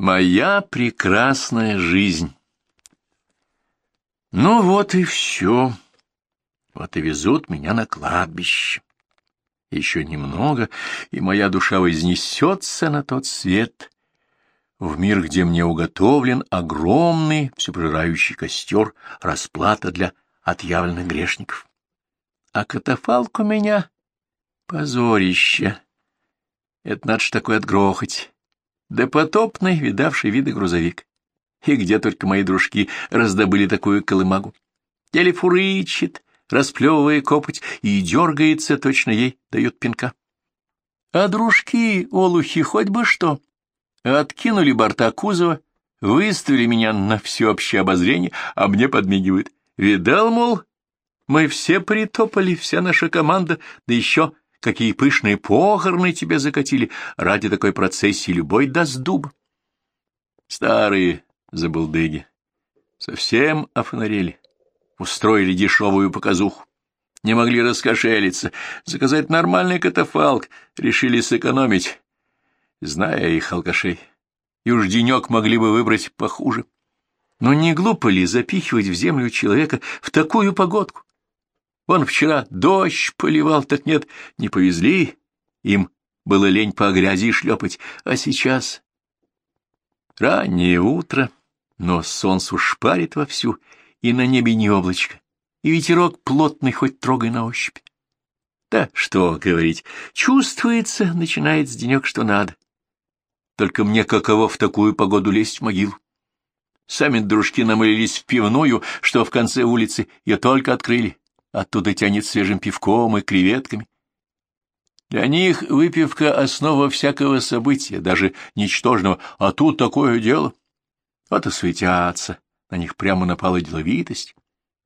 Моя прекрасная жизнь. Ну вот и все. Вот и везут меня на кладбище. Еще немного, и моя душа вознесется на тот свет, в мир, где мне уготовлен огромный всепожирающий костер, расплата для отъявленных грешников. А катафалк у меня — позорище. Это надо ж такое отгрохать да потопный, видавший виды грузовик. И где только мои дружки раздобыли такую колымагу. Еле фурычит, расплевывая копоть, и дергается, точно ей дает пинка. А дружки, олухи, хоть бы что. Откинули борта кузова, выставили меня на всеобщее обозрение, а мне подмигивают. Видал, мол, мы все притопали, вся наша команда, да еще какие пышные похороны тебе закатили, ради такой процессии любой даст дуб. Старые забулдыги совсем офонарели, устроили дешевую показуху. Не могли раскошелиться, заказать нормальный катафалк, решили сэкономить, зная их алкашей. И уж денек могли бы выбрать похуже. Но не глупо ли запихивать в землю человека в такую погодку? Вон вчера дождь поливал, так нет, не повезли. Им было лень по грязи шлепать, а сейчас... Раннее утро, но солнце шпарит вовсю, и на небе не облачко, и ветерок плотный, хоть трогай на ощупь. Да что говорить, чувствуется, начинает с денек что надо. Только мне каково в такую погоду лезть в могилу. Сами дружки намылились в пивную, что в конце улицы ее только открыли. Оттуда тянет свежим пивком и креветками. Для них выпивка — основа всякого события, даже ничтожного, а тут такое дело. Вот и светятся, на них прямо напала деловитость.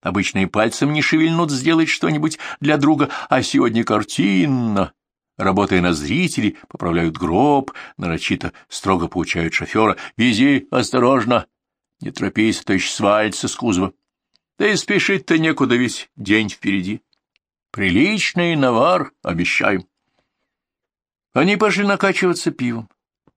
Обычно и пальцем не шевельнут сделать что-нибудь для друга, а сегодня картинно. Работая на зрителей, поправляют гроб, нарочито строго поучают шофера «Вези осторожно, не торопись, а то еще свалится с кузова». Да и спешить-то некуда, весь день впереди. Приличный навар, обещаю. Они пошли накачиваться пивом,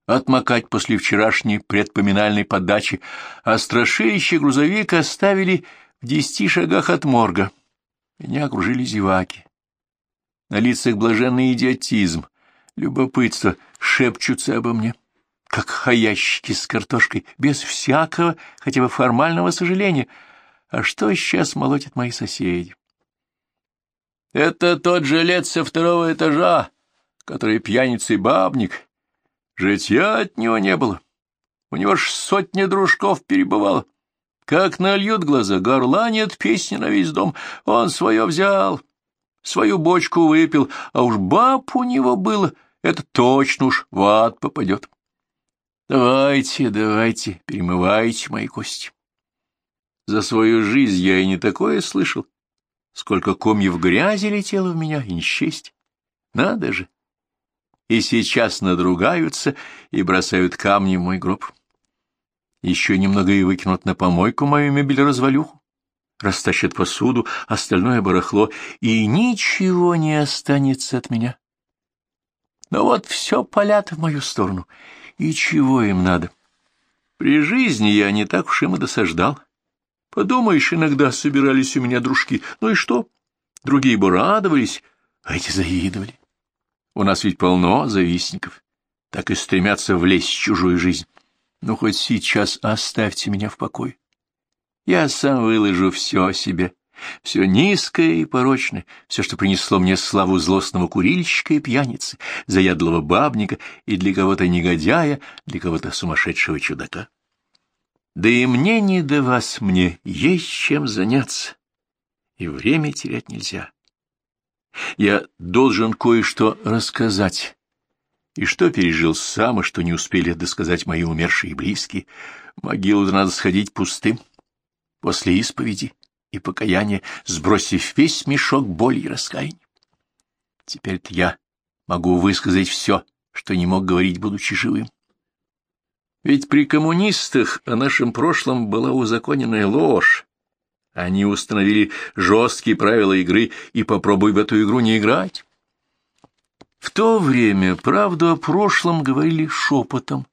отмокать после вчерашней предпоминальной подачи, а страшилище грузовик оставили в десяти шагах от морга. Меня окружили зеваки. На лицах блаженный идиотизм, любопытство, шепчутся обо мне, как хаящики с картошкой, без всякого, хотя бы формального сожаления — а что сейчас молотят мои соседи? Это тот жилец со второго этажа, который пьяница и бабник. Житья от него не было. У него ж сотни дружков перебывало. Как нальют глаза, горланит песни на весь дом. Он свое взял, свою бочку выпил, а уж баб у него было, это точно уж в ад попадет. Давайте, давайте, перемывайте мои кости. За свою жизнь я и не такое слышал. Сколько комьев грязи летело в меня, и не. Надо же! И сейчас надругаются и бросают камни в мой гроб. Еще немного и выкинут на помойку мою мебель-развалюху, растащат посуду, остальное барахло, и ничего не останется от меня. Но вот все палят в мою сторону, и чего им надо? При жизни я не так уж им и досаждал. Подумаешь, иногда собирались у меня дружки. Ну и что? Другие бы радовались, а эти завидовали. У нас ведь полно завистников. Так и стремятся влезть в чужую жизнь. Ну, хоть сейчас оставьте меня в покое. Я сам выложу все о себе, все низкое и порочное, все, что принесло мне славу злостного курильщика и пьяницы, заядлого бабника и для кого-то негодяя, для кого-то сумасшедшего чудака. Да и мне не до вас, мне есть чем заняться, и время терять нельзя. Я должен кое-что рассказать, и что пережил сам, и что не успели досказать мои умершие близкие. Могилу надо сходить пустым, после исповеди и покаяния, сбросив весь мешок боли и раскаяния. Теперь-то я могу высказать все, что не мог говорить, будучи живым. Ведь при коммунистах о нашем прошлом была узаконенная ложь. Они установили жесткие правила игры, и попробуй в эту игру не играть. В то время правду о прошлом говорили шепотом,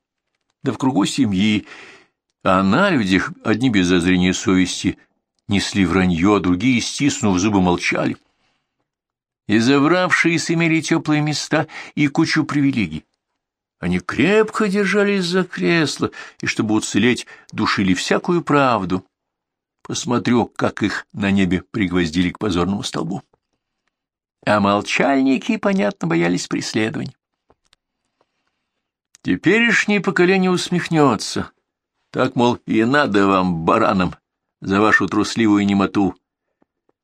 да в кругу семьи, а на людях одни без зазрения совести несли вранье, а другие, стиснув зубы, молчали. И завравшиеся имели теплые места и кучу привилегий. Они крепко держались за кресло, и, чтобы уцелеть, душили всякую правду. Посмотрю, как их на небе пригвоздили к позорному столбу. А молчальники, понятно, боялись преследований. Теперешнее поколение усмехнется. Так, мол, и надо вам, баранам, за вашу трусливую немоту.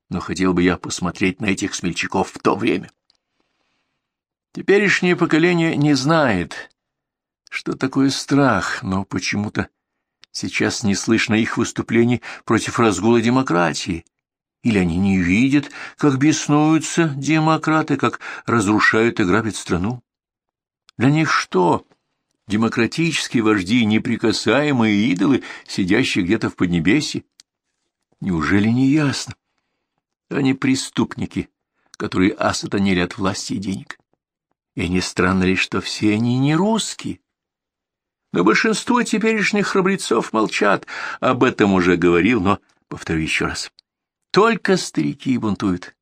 Но хотел бы я посмотреть на этих смельчаков в то время. Теперешнее поколение не знает, что такое страх, но почему-то сейчас не слышно их выступлений против разгула демократии. Или они не видят, как беснуются демократы, как разрушают и грабят страну? Для них что? Демократические вожди, неприкасаемые идолы, сидящие где-то в Поднебесье? Неужели не ясно? Они преступники, которые осатанели от власти и денег. И не странно ли, что все они не русские? Но большинство теперешних храбрецов молчат. Об этом уже говорил, но повторю еще раз. Только старики бунтуют,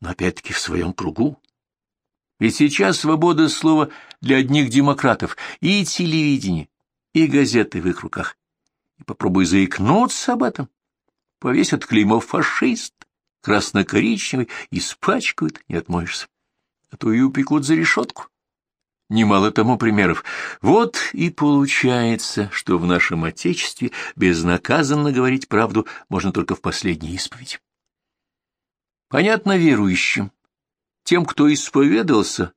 но опять-таки в своем кругу. Ведь сейчас свобода слова для одних демократов и телевидение, и газеты в их руках. И попробуй заикнуться об этом. Повесят клеймо «фашист», красно-коричневый, испачкают, не отмоешься. А то и упекут за решетку. Немало тому примеров. Вот и получается, что в нашем Отечестве безнаказанно говорить правду можно только в последней исповеди. Понятно верующим, тем, кто исповедался,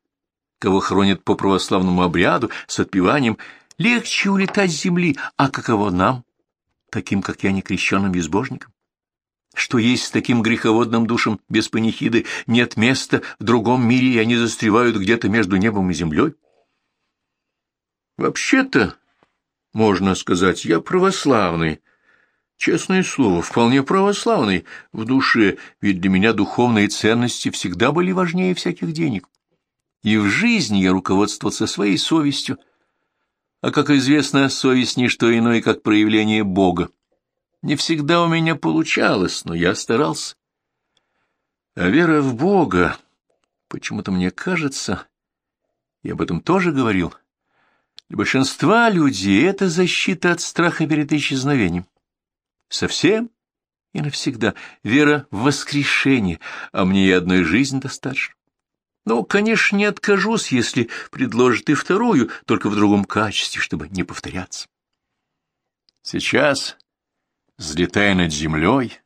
кого хранят по православному обряду с отпеванием, легче улетать с земли, а каково нам, таким, как я, некрещенным безбожникам? Что есть с таким греховодным душем без панихиды нет места в другом мире, и они застревают где-то между небом и землей? Вообще-то, можно сказать, я православный, Честное слово, вполне православный в душе, ведь для меня духовные ценности всегда были важнее всяких денег. И в жизни я руководствовался своей совестью, а, как известно, совесть — не что иное, как проявление Бога. Не всегда у меня получалось, но я старался. А вера в Бога, почему-то мне кажется, я об этом тоже говорил, для большинства людей это защита от страха перед исчезновением. Совсем и навсегда. Вера в воскрешение, а мне и одной жизни достаточно. Ну, конечно, не откажусь, если предложит и вторую, только в другом качестве, чтобы не повторяться. Сейчас, взлетая над землей,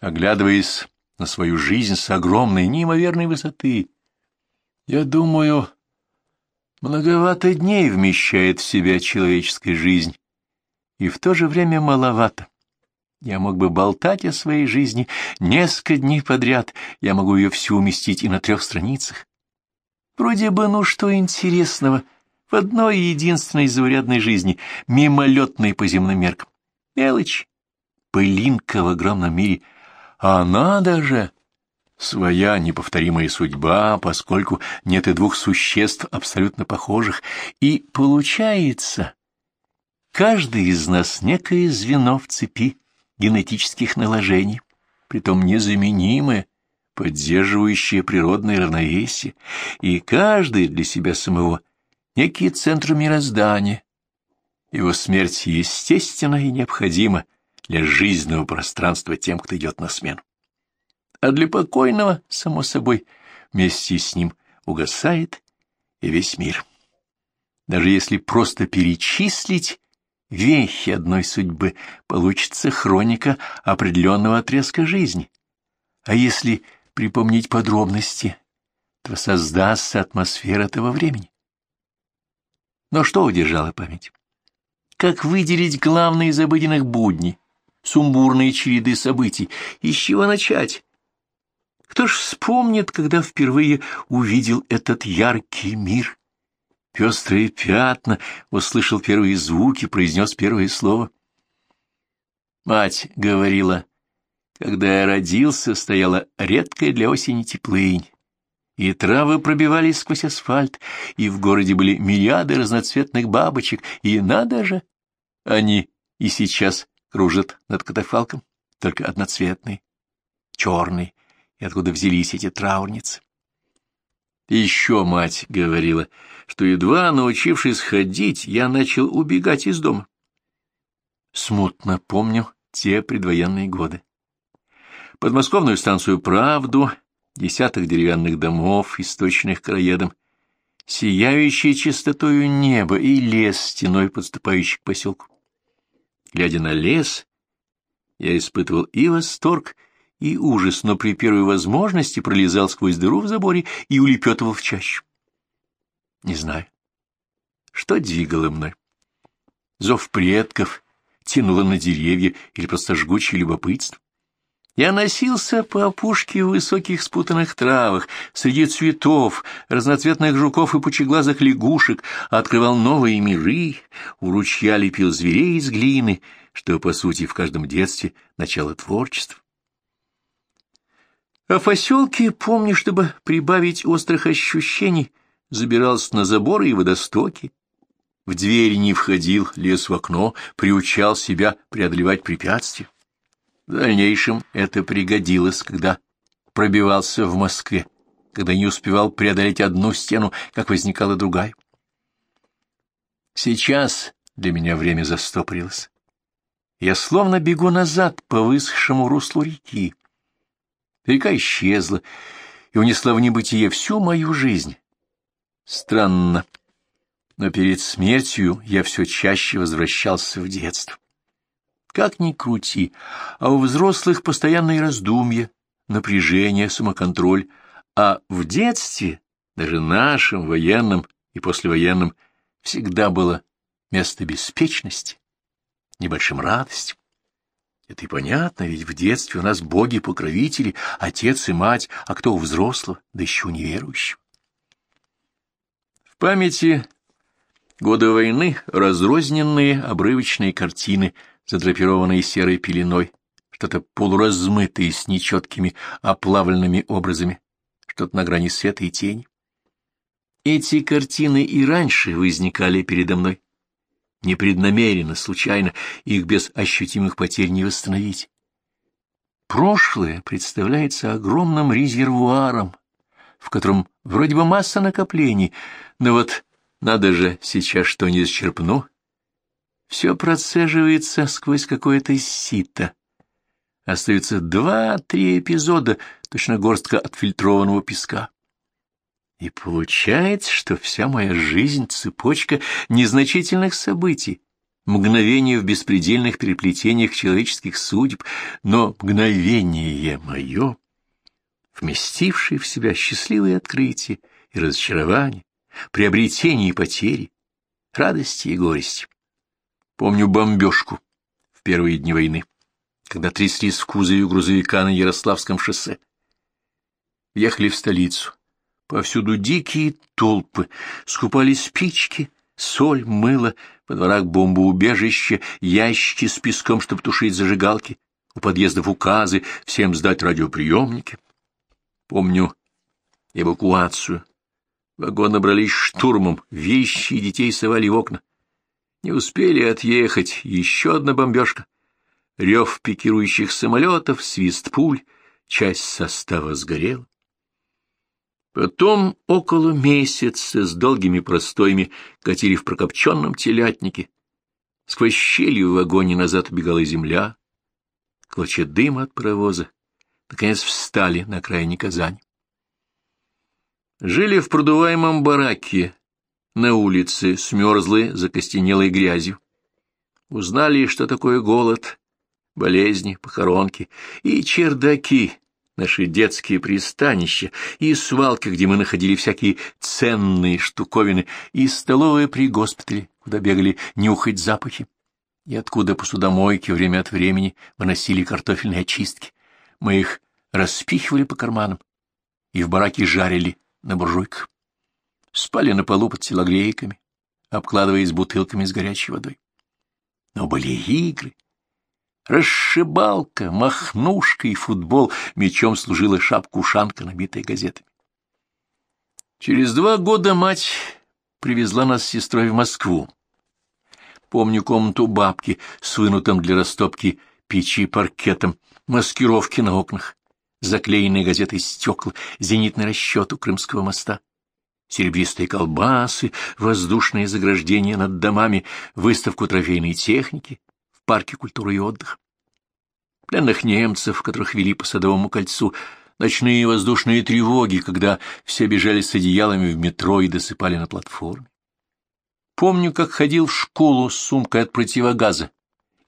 оглядываясь на свою жизнь с огромной неимоверной высоты, я думаю, многовато дней вмещает в себя человеческая жизнь, и в то же время маловато. Я мог бы болтать о своей жизни несколько дней подряд, я могу ее всю уместить и на трех страницах. Вроде бы, ну что интересного в одной единственной заурядной жизни, мимолетной по земным меркам. Мелочь, пылинка в огромном мире, а надо же... Своя неповторимая судьба, поскольку нет и двух существ абсолютно похожих, и получается, каждый из нас некое звено в цепи, генетических наложений, притом незаменимое, поддерживающее природное равновесие, и каждый для себя самого некий центр мироздания. Его смерть естественна и необходима для жизненного пространства тем, кто идет на смену. А для покойного, само собой, вместе с ним угасает и весь мир. Даже если просто перечислить вехи одной судьбы, получится хроника определенного отрезка жизни. А если припомнить подробности, то создастся атмосфера этого времени. Но что удержало память? Как выделить главные из обыденных будней, сумбурные череды событий, и с чего начать? Кто ж вспомнит, когда впервые увидел этот яркий мир? пестрые пятна, услышал первые звуки, произнес первое слово. Мать говорила, когда я родился, стояла редкая для осени теплынь. и травы пробивались сквозь асфальт, и в городе были мириады разноцветных бабочек, и надо же, они и сейчас кружат над катафалком, только одноцветные, черные, и откуда взялись эти траурницы. Еще мать говорила, что, едва научившись ходить, я начал убегать из дома. Смутно помню те предвоенные годы. Подмосковную станцию «Правду», десяток деревянных домов, источных краедом, сияющее чистотою небо и лес стеной, подступающий к поселку. Глядя на лес, я испытывал и восторг, и ужас, но при первой возможности пролезал сквозь дыру в заборе и улепетывал в чащу. Не знаю, что двигало мной. Зов предков тянуло на деревья или просто жгучее любопытство. Я носился по опушке в высоких спутанных травах, среди цветов, разноцветных жуков и пучеглазых лягушек, открывал новые миры, у ручья лепил зверей из глины, что, по сути, в каждом детстве начало творчества. А в поселке, помню, чтобы прибавить острых ощущений, забирался на заборы и водостоки. В двери не входил, лез в окно, приучал себя преодолевать препятствия. В дальнейшем это пригодилось, когда пробивался в Москве, когда не успевал преодолеть одну стену, как возникала другая. Сейчас для меня время застопорилось. Я словно бегу назад по высохшему руслу реки. Река исчезла и унесла в небытие всю мою жизнь. Странно, но перед смертью я все чаще возвращался в детство. Как ни крути, а у взрослых постоянные раздумья, напряжение, самоконтроль, а в детстве, даже нашим, военным и послевоенным, всегда было место беспечности, небольшим радостям. Это и понятно, ведь в детстве у нас боги-покровители, отец и мать, а кто у взрослого, да еще неверующего. В памяти года войны разрозненные обрывочные картины — задрапированные серой пеленой, что-то полуразмытое с нечеткими оплавленными образами, что-то на грани света и тени. Эти картины и раньше возникали передо мной. Непреднамеренно, случайно, их без ощутимых потерь не восстановить. Прошлое представляется огромным резервуаром, в котором вроде бы масса накоплений, но вот надо же сейчас что не исчерпну, все процеживается сквозь какое-то сито. Остаются два-три эпизода, точно горстка отфильтрованного песка. И получается, что вся моя жизнь — цепочка незначительных событий, мгновение в беспредельных переплетениях человеческих судеб, но мгновение мое, вместившее в себя счастливые открытия и разочарования, приобретения и потери, радости и горести. Помню бомбежку в первые дни войны, когда тряслись в кузове грузовика на Ярославском шоссе. Ехали в столицу. Повсюду дикие толпы, скупали спички, соль, мыло, по дворах бомбоубежище, ящики с песком, чтобы тушить зажигалки, у подъездов указы, всем сдать радиоприемники. Помню эвакуацию. Вагон набрались штурмом, вещи и детей совали в окна. Не успели отъехать, еще одна бомбежка. Рев пикирующих самолетов, свист пуль, часть состава сгорела. Потом около месяца с долгими простоями катили в прокопченном телятнике. Сквозь щели в вагоне назад убегала земля, клочья дыма от паровоза. Наконец встали на окраине Казани. Жили в продуваемом бараке, на улице, смерзлые, закостенелой грязью. Узнали, что такое голод, болезни, похоронки и чердаки, наши детские пристанища, и свалки, где мы находили всякие ценные штуковины, и столовые при госпитале, куда бегали нюхать запахи, и откуда посудомойки время от времени выносили картофельные очистки. Мы их распихивали по карманам и в бараке жарили на буржуйках спали на полу под телогрейками, обкладываясь бутылками с горячей водой. Но были игры. Расшибалка, махнушка и футбол, мечом служила шапка-ушанка, набитая газетами. Через два года мать привезла нас с сестрой в Москву. Помню комнату бабки с вынутым для растопки печи паркетом, маскировки на окнах, заклеенные газетой стекла, зенитный расчет у Крымского моста, серебристые колбасы, воздушные заграждения над домами, выставку трофейной техники парке культуры и отдыха. Пленных немцев, которых вели по Садовому кольцу, ночные воздушные тревоги, когда все бежали с одеялами в метро и досыпали на платформе. Помню, как ходил в школу с сумкой от противогаза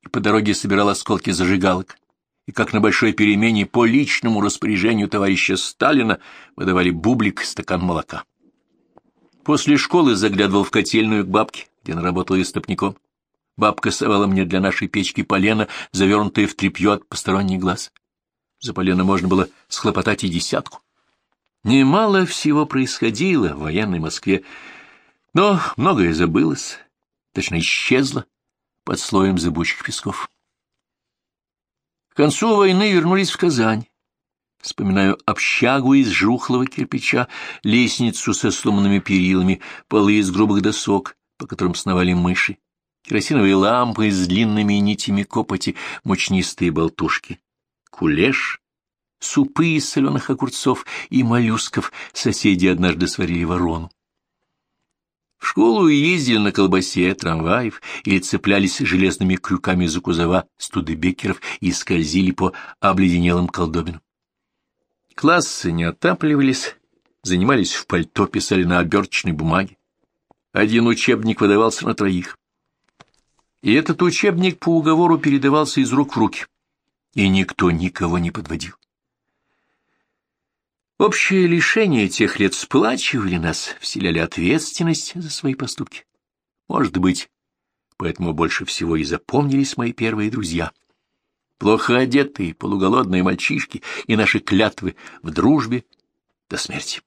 и по дороге собирал осколки зажигалок, и как на большой перемене по личному распоряжению товарища Сталина выдавали бублик стакан молока. После школы заглядывал в котельную к бабке, где она работала истопником. Бабка совала мне для нашей печки полено, завернутое в тряпье от посторонних глаз. За полено можно было схлопотать и десятку. Немало всего происходило в военной Москве, но многое забылось, точно исчезло под слоем зыбучих песков. К концу войны вернулись в Казань. Вспоминаю общагу из жухлого кирпича, лестницу со сломанными перилами, полы из грубых досок, по которым сновали мыши, керосиновые лампы с длинными нитями копоти, мучнистые болтушки, кулеш, супы из соленых огурцов и моллюсков соседи однажды сварили ворону. В школу ездили на колбасе трамваев или цеплялись железными крюками за кузова студебекеров и скользили по обледенелым колдобинам. Классы не отапливались, занимались в пальто, писали на оберточной бумаге. Один учебник выдавался на троих. И этот учебник по уговору передавался из рук в руки, и никто никого не подводил. Общее лишение тех лет сплачивали нас, вселяли ответственность за свои поступки. Может быть, поэтому больше всего и запомнились мои первые друзья. Плохо одетые, полуголодные мальчишки и наши клятвы в дружбе до смерти.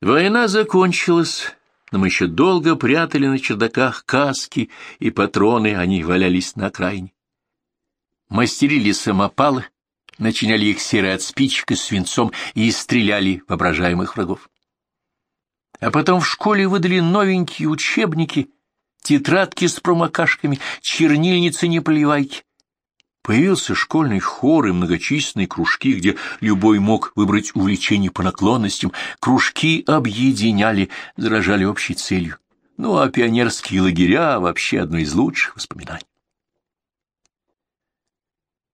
Война закончилась, но мы еще долго прятали на чердаках каски и патроны, они валялись на окраине. Мастерили самопалы, начиняли их серой от спичек и свинцом и стреляли воображаемых врагов. А потом в школе выдали новенькие учебники, тетрадки с промокашками, чернильницы-неплевайки. Появился школьный хор и многочисленные кружки, где любой мог выбрать увлечение по наклонностям. Кружки объединяли, заражали общей целью. Ну, а пионерские лагеря — вообще одно из лучших воспоминаний.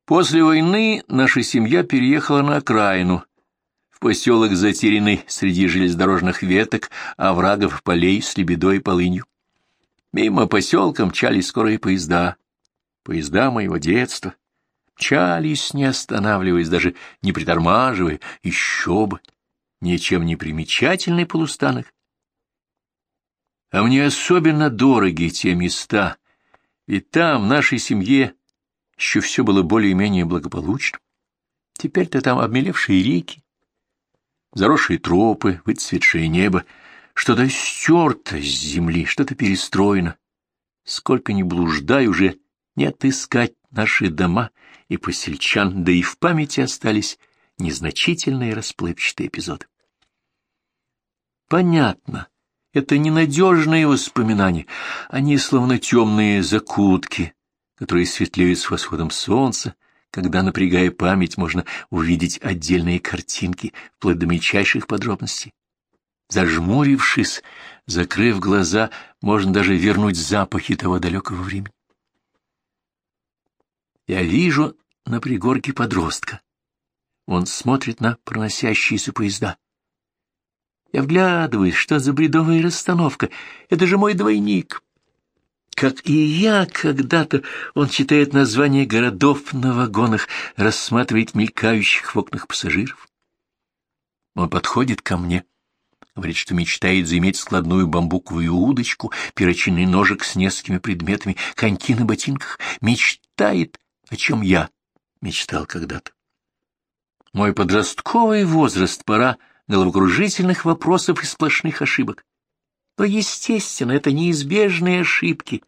После войны наша семья переехала на окраину, в поселок, затерянный среди железнодорожных веток, оврагов, полей с лебедой и полынью. Мимо поселка мчались скорые поезда, поезда моего детства. Мчались, не останавливаясь, даже не притормаживая, еще бы, ничем не примечательный полустанок. А мне особенно дороги те места, ведь там, в нашей семье, еще все было более-менее благополучно. Теперь-то там обмелевшие реки, заросшие тропы, выцветшее небо, что-то стерто с земли, что-то перестроено. Сколько ни блуждай, уже не отыскать наши дома и посельчан, да и в памяти остались незначительные расплывчатые эпизоды. Понятно, это ненадежные воспоминания, они словно темные закутки, которые светлеют с восходом солнца, когда, напрягая память, можно увидеть отдельные картинки, вплоть до мельчайших подробностей. Зажмурившись, закрыв глаза, можно даже вернуть запахи того далекого времени. Я вижу на пригорке подростка. Он смотрит на проносящиеся поезда. Я вглядываюсь, что за бредовая расстановка. Это же мой двойник. Как и я когда-то, он читает названия городов на вагонах, рассматривает мелькающих в окнах пассажиров. Он подходит ко мне, говорит, что мечтает заиметь складную бамбуковую удочку, перочинный ножик с несколькими предметами, коньки на ботинках. Мечтает, о чем я мечтал когда-то. Мой подростковый возраст, пора головокружительных вопросов и сплошных ошибок. Но, естественно, это неизбежные ошибки,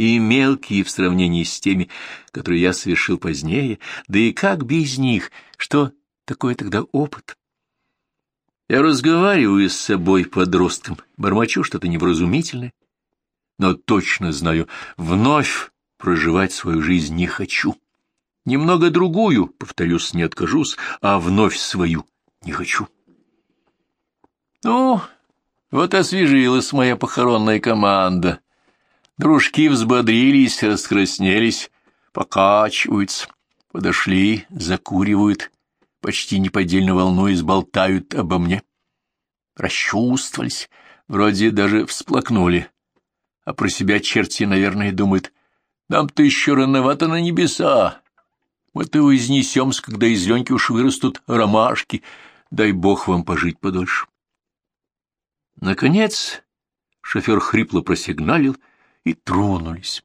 и мелкие в сравнении с теми, которые я совершил позднее, да и как без них, что такое тогда опыт? Я разговариваю с собой подростком, бормочу что-то невразумительное, но точно знаю, вновь проживать свою жизнь не хочу. Немного другую, повторюсь, не откажусь, а вновь свою не хочу. Ну, вот освежилась моя похоронная команда. Дружки взбодрились, раскраснелись, покачиваются, подошли, закуривают, почти неподдельно волнуясь, болтают обо мне. Расчувствовались, вроде даже всплакнули. А про себя черти, наверное, думают, нам-то еще рановато на небеса. Мы-то изнесемся, когда из Леньки уж вырастут ромашки. Дай бог вам пожить подольше. Наконец шофер хрипло просигналил, и тронулись.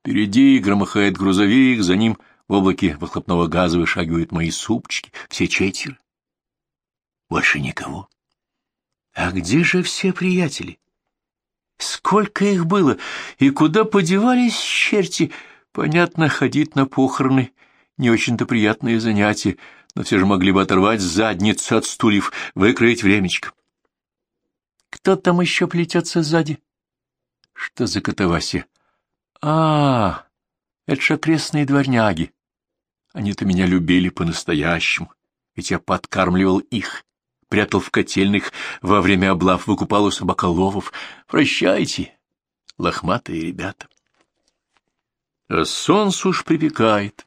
Впереди громыхает грузовик, за ним в облаке выхлопного газа вышагивают мои супчики, все четверо. Больше никого. А где же все приятели? Сколько их было, и куда подевались черти? Понятно, ходить на похороны — не очень-то приятное занятие, но все же могли бы оторвать задницу от стульев, выкроить времечко. Кто там еще плетется сзади? Что за катавасия? А, это ж окрестные дворняги. Они-то меня любили по-настоящему, ведь я подкармливал их, прятал в котельных, во время облав выкупал у собаколовов. Прощайте, лохматые ребята. А солнце уж припекает.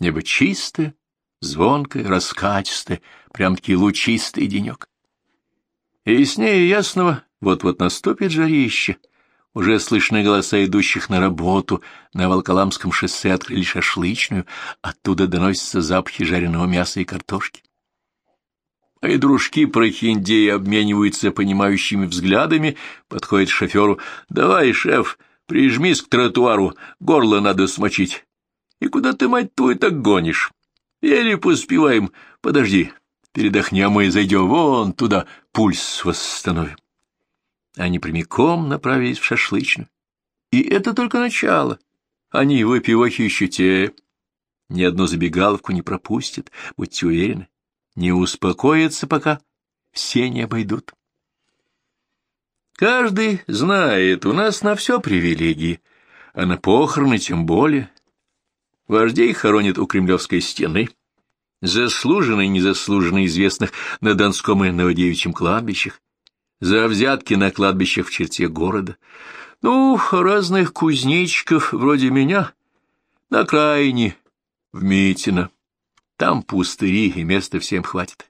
Небо чистое, звонкое, раскатистое, прям-таки лучистый денек. И яснее ясного вот-вот наступит жарище — уже слышны голоса идущих на работу. На Волколамском шоссе открыли шашлычную. Оттуда доносятся запахи жареного мяса и картошки. А и дружки прохиндеи обмениваются понимающими взглядами, подходит к шоферу. «Давай, шеф, прижмись к тротуару, горло надо смочить. И куда ты, мать твою, так гонишь? Еле поспеваем. Подожди, передохнем и зайдем вон туда, пульс восстановим» они прямиком направились в шашлычную. И это только начало. Они, выпивохи, еще те. Ни одну забегаловку не пропустят, будьте уверены. Не успокоятся, пока все не обойдут. Каждый знает, у нас на все привилегии, а на похороны тем более. Вождей хоронят у Кремлевской стены, заслуженно и незаслуженно известных на Донском и Новодевичьем кладбищах, за взятки на кладбищах в черте города. Ну, разных кузнечиков вроде меня на окраине, в Митино. Там пустыри, и места всем хватит.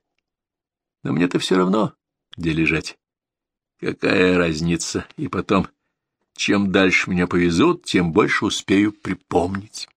Но мне-то все равно, где лежать. Какая разница? И потом, чем дальше меня повезут, тем больше успею припомнить.